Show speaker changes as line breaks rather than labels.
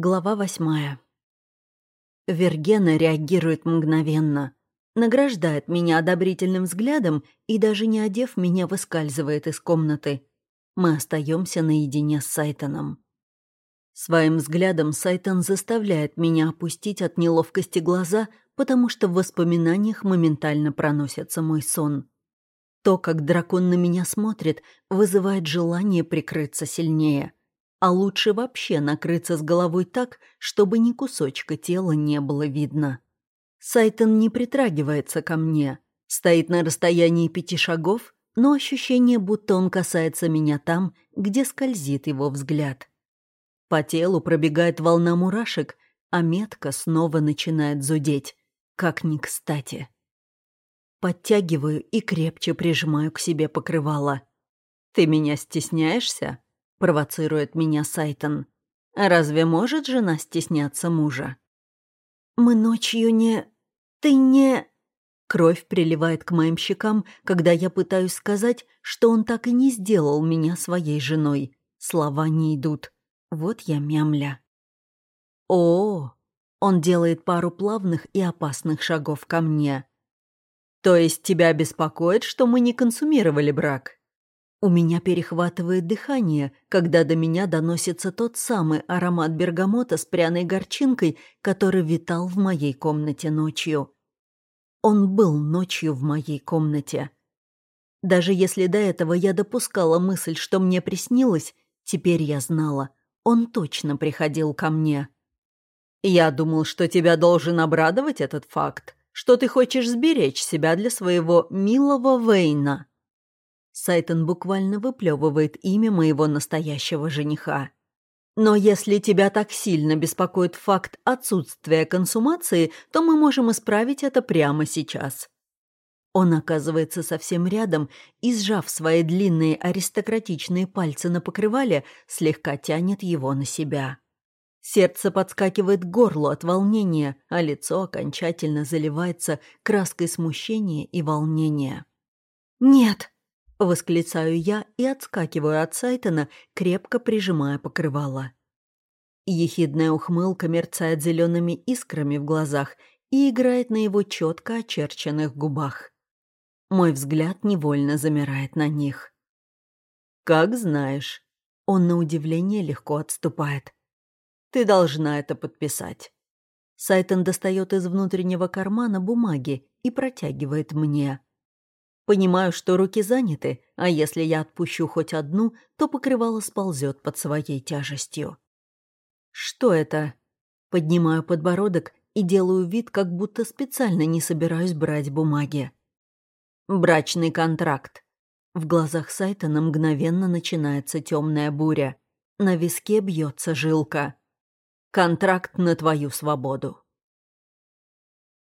Глава восьмая. Вергена реагирует мгновенно, награждает меня одобрительным взглядом и, даже не одев, меня выскальзывает из комнаты. Мы остаемся наедине с Сайтоном. Своим взглядом Сайтон заставляет меня опустить от неловкости глаза, потому что в воспоминаниях моментально проносится мой сон. То, как дракон на меня смотрит, вызывает желание прикрыться сильнее — а лучше вообще накрыться с головой так, чтобы ни кусочка тела не было видно. Сайтон не притрагивается ко мне, стоит на расстоянии пяти шагов, но ощущение, будто он касается меня там, где скользит его взгляд. По телу пробегает волна мурашек, а метка снова начинает зудеть, как ни кстати. Подтягиваю и крепче прижимаю к себе покрывало. «Ты меня стесняешься?» — провоцирует меня Сайтон. «Разве может жена стесняться мужа?» «Мы ночью не... Ты не...» Кровь приливает к моим щекам, когда я пытаюсь сказать, что он так и не сделал меня своей женой. Слова не идут. Вот я мямля. О, он делает пару плавных и опасных шагов ко мне. То есть тебя беспокоит, что мы не консумировали брак? У меня перехватывает дыхание, когда до меня доносится тот самый аромат бергамота с пряной горчинкой, который витал в моей комнате ночью. Он был ночью в моей комнате. Даже если до этого я допускала мысль, что мне приснилось, теперь я знала, он точно приходил ко мне. Я думал, что тебя должен обрадовать этот факт, что ты хочешь сберечь себя для своего милого Вейна. Сайтон буквально выплевывает имя моего настоящего жениха. Но если тебя так сильно беспокоит факт отсутствия консумации, то мы можем исправить это прямо сейчас. Он оказывается совсем рядом и, сжав свои длинные аристократичные пальцы на покрывале, слегка тянет его на себя. Сердце подскакивает к горлу от волнения, а лицо окончательно заливается краской смущения и волнения. «Нет!» Восклицаю я и отскакиваю от Сайтона, крепко прижимая покрывало. Ехидная ухмылка мерцает зелеными искрами в глазах и играет на его четко очерченных губах. Мой взгляд невольно замирает на них. «Как знаешь». Он на удивление легко отступает. «Ты должна это подписать». Сайтон достает из внутреннего кармана бумаги и протягивает мне. Понимаю, что руки заняты, а если я отпущу хоть одну, то покрывало сползет под своей тяжестью. «Что это?» Поднимаю подбородок и делаю вид, как будто специально не собираюсь брать бумаги. «Брачный контракт». В глазах Сайтона мгновенно начинается темная буря. На виске бьется жилка. «Контракт на твою свободу».